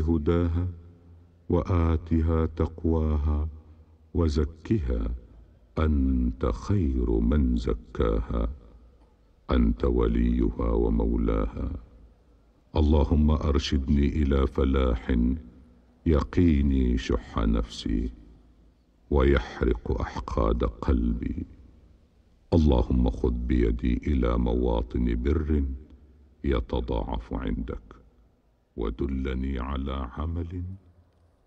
هداها وآتها تقواها وزكها أنت خير من زكاها أنت وليها ومولاها. اللهم أرشدني إلى فلاح يقيني شح نفسي ويحرق أحقاد قلبي. اللهم خذ بيدي إلى مواطن بر يتضاعف عندك. ودلني على عمل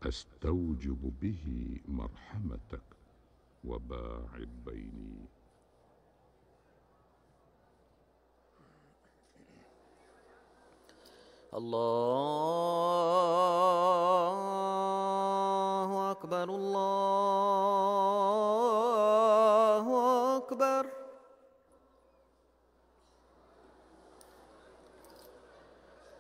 أستوجب به مرحمتك وباعد بيني. الله أكبر الله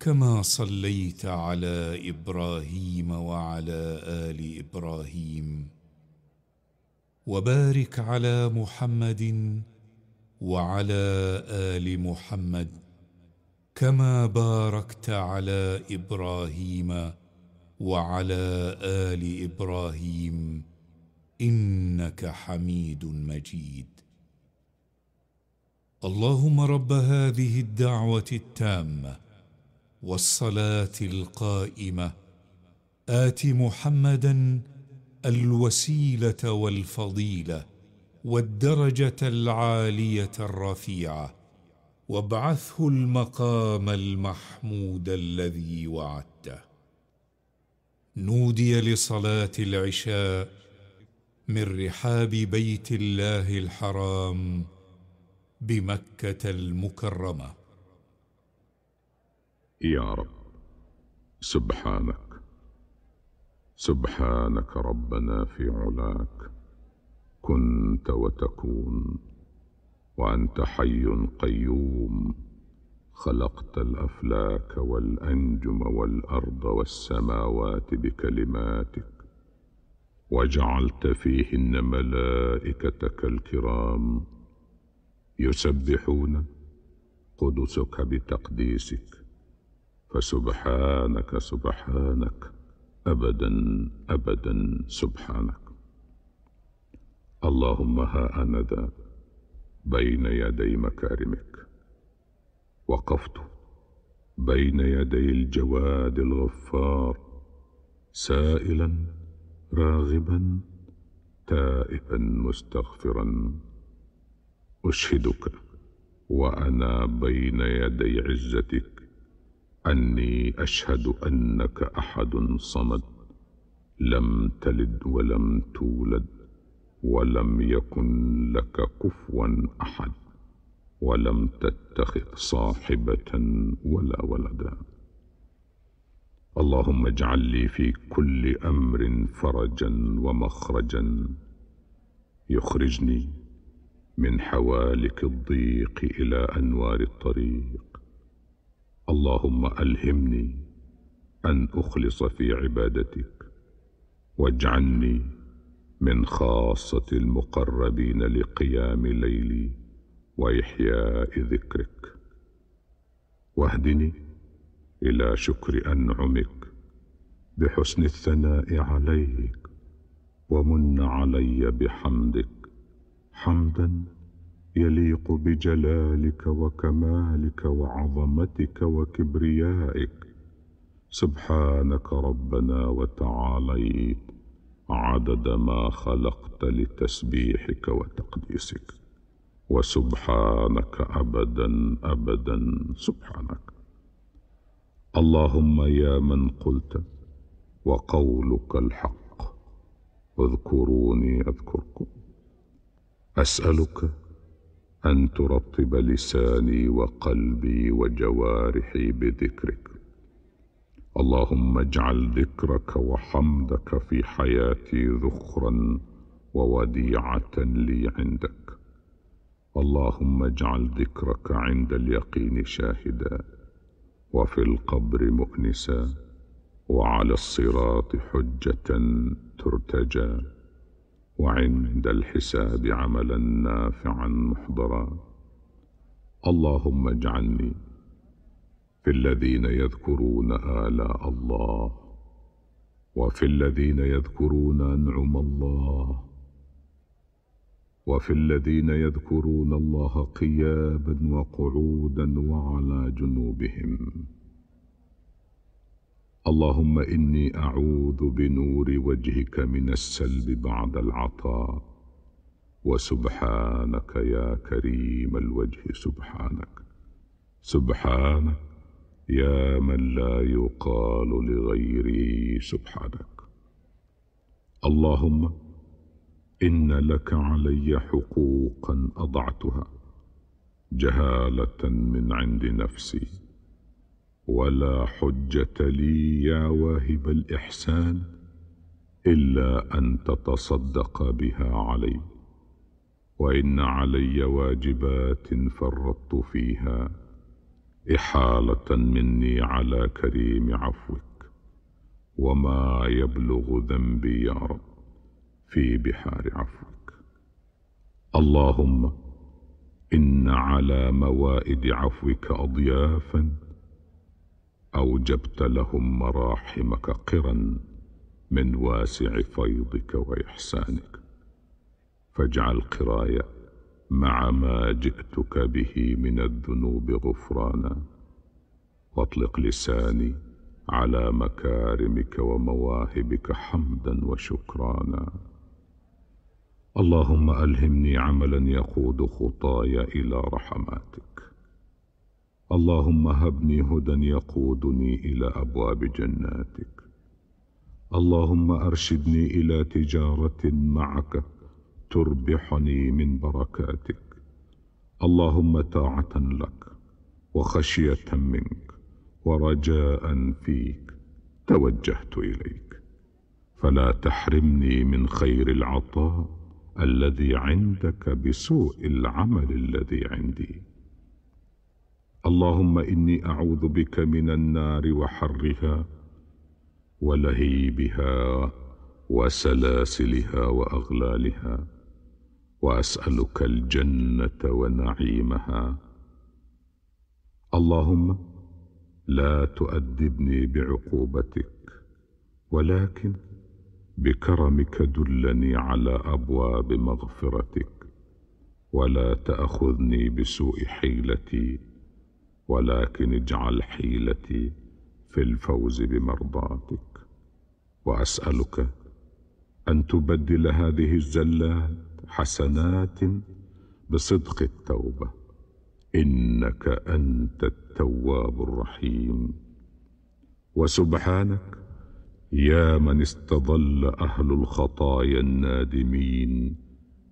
كما صليت على إبراهيم وعلى آل إبراهيم. وبارك على محمد وعلى آل محمد كما باركت على إبراهيم وعلى آل إبراهيم. إنك حميد مجيد. اللهم رب هذه الدعوة التامة والصلاة القائمة. آت محمدا الوسيلة والفضيلة والدرجة العالية الرفيعة. وابعثه المقام المحمود الذي وعدته. نودي لصلاة العشاء من رحاب بيت الله الحرام بمكة المكرمة. يا رب. سبحانك. سبحانك ربنا في علاك. كنت وتكون. وأنت حي قيوم. خلقت الأفلاك والأنجم والأرض والسماوات بكلماتك. وجعلت فيهن ملائكتك الكرام. يسبحون قدسك بتقديسك. فسبحانك سبحانك. أبدا أبدا سبحانك. اللهم ها أنا ذا بين يدي مكارمك. وقفت بين يدي الجواد الغفار. سائلا راغبا تائبا مستغفرا. أشهدك وأنا بين يدي عزتك. أني أشهد أنك أحد صمد لم تلد ولم تولد ولم يكن لك كفوا أحد ولم تتخذ صاحبة ولا ولدا. اللهم اجعل لي في كل أمر فرجا ومخرجا يخرجني من حوالك الضيق إلى أنوار الطريق. اللهم ألهمني أن أخلص في عبادتك واجعلني من خاصة المقربين لقيام ليلي وإحياء ذكرك. واهدني إلى شكر أنعمك بحسن الثناء عليك ومن علي بحمدك حمدا يليق بجلالك وكمالك وعظمتك وكبريائك. سبحانك ربنا وتعاليت. عدد ما خلقت لتسبيحك وتقديسك. وسبحانك ابدا ابدا. سبحانك. اللهم يا من قلت وقولك الحق. اذكروني أذكركم. أسألك أن ترطب لساني وقلبي وجوارحي بذكرك. اللهم اجعل ذكرك وحمدك في حياتي ذخرا ووديعة لي عندك. اللهم اجعل ذكرك عند اليقين شاهدا وفي القبر مؤنسا وعلى الصراط حجة ترتجى. وعند الحساب عملا نافعا محضرا. اللهم اجعلني في الذين يذكرون آلاء الله وفي الذين يذكرون أنعم الله وفي الذين يذكرون الله قياما وقعودا وعلى جنوبهم. اللهم إني أعوذ بنور وجهك من السلب بعد العطاء وسبحانك يا كريم الوجه سبحانك سبحانك يا من لا يقال لغيره سبحانك. اللهم إن لك علي حقوقا أضعتها جهالة من عند نفسي. ولا حجة لي يا واهب الإحسان إلا أن تتصدق بها علي وإن علي واجبات فرطت فيها إحالة مني على كريم عفوك وما يبلغ ذنبي يا رب في بحار عفوك. اللهم إن على موائد عفوك أضيافا أوجبت لهم مراحمك قرا من واسع فيضك وإحسانك. فاجعل قرايا مع ما جئتك به من الذنوب غفرانا. وأطلق لساني على مكارمك ومواهبك حمدا وشكرانا. اللهم ألهمني عملا يقود خطاي إلى رحماتك. اللهم هبني هدى يقودني إلى أبواب جناتك. اللهم أرشدني إلى تجارة معك تربحني من بركاتك. اللهم طاعة لك وخشية منك ورجاء فيك توجهت إليك. فلا تحرمني من خير العطاء الذي عندك بسوء العمل الذي عندي. اللهم إني أعوذ بك من النار وحرها ولهيبها وسلاسلها وأغلالها وأسألك الجنة ونعيمها. اللهم لا تؤدبني بعقوبتك ولكن بكرمك دلني على أبواب مغفرتك ولا تأخذني بسوء حيلتي ولكن اجعل حيلتي في الفوز بمرضاتك. وأسألك أن تبدل هذه الزلات حسنات بصدق التوبة. إنك أنت التواب الرحيم. وسبحانك يا من استظل أهل الخطايا النادمين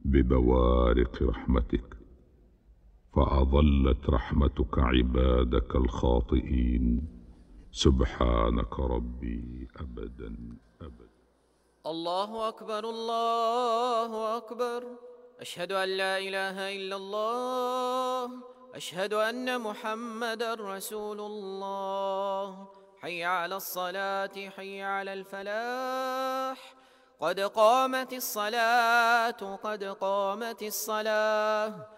ببوارق رحمتك. فأظلت رحمتك عبادك الخاطئين. سبحانك ربي ابدا ابدا. الله أكبر الله أكبر. أشهد أن لا إله إلا الله. أشهد أن محمدا رسول الله. حي على الصلاة حي على الفلاح. قد قامت الصلاة قد قامت الصلاة.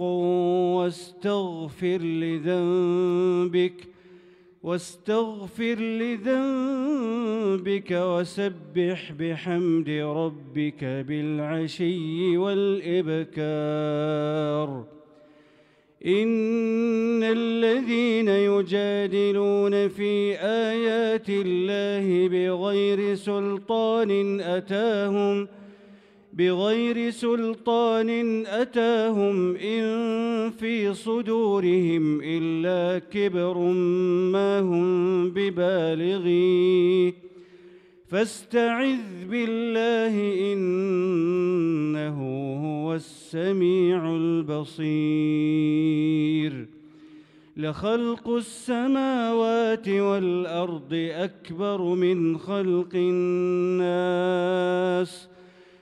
واستغفر لذنبك واستغفر لذنبك وسبح بحمد ربك بالعشي والإبكار. إن الذين يجادلون في آيات الله بغير سلطان أتاهم بغير سلطان أتاهم إن في صدورهم إلا كبر ما هم ببالغيه فاستعذ بالله إنه هو السميع البصير. لخلق السماوات والأرض أكبر من خلق الناس.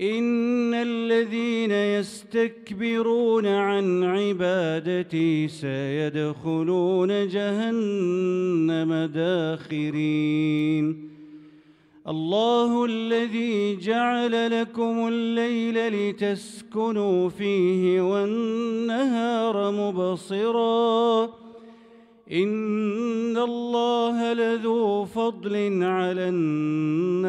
إن الذين يستكبرون عن عبادتي سيدخلون جهنم داخرين. الله الذي جعل لكم الليل لتسكنوا فيه والنهار مبصرا. إن الله لذو فضل على الناس.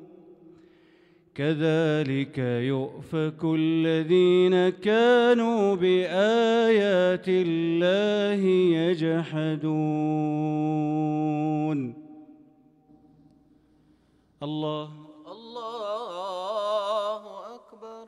كذلك يؤفك الذين كانوا بآيات الله يجحدون. الله أكبر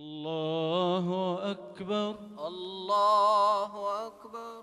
الله أكبر الله أكبر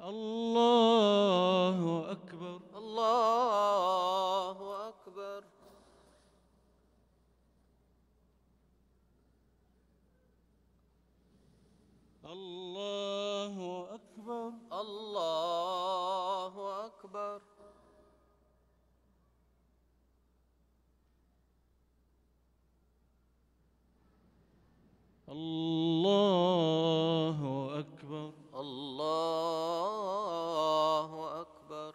الله أكبر الله أكبر الله أكبر الله أكبر الله أكبر الله أكبر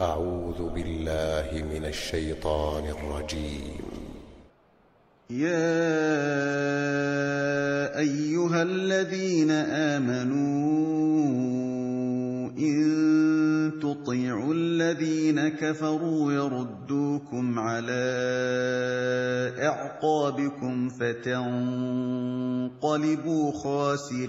أعوذ بالله من الشيطان الرجيم. يا أيها الذين آمنوا إن تطيعوا الذين كفروا يردوكم على إعقابكم فتنقلبوا خاسرين.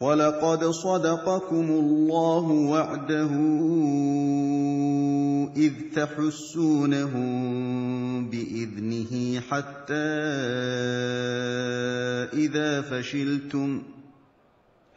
وَلَقَدْ صَدَقَكُمُ اللَّهُ وَعْدَهُ إِذْ تَحُسُّونَهُم بِإِذْنِهِ حَتَّىٰ إِذَا فَشِلْتُمْ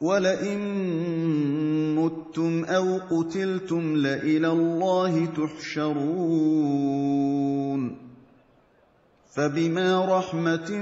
ولئن متم أو قتلتم لالى الله تحشرون فبما رحمه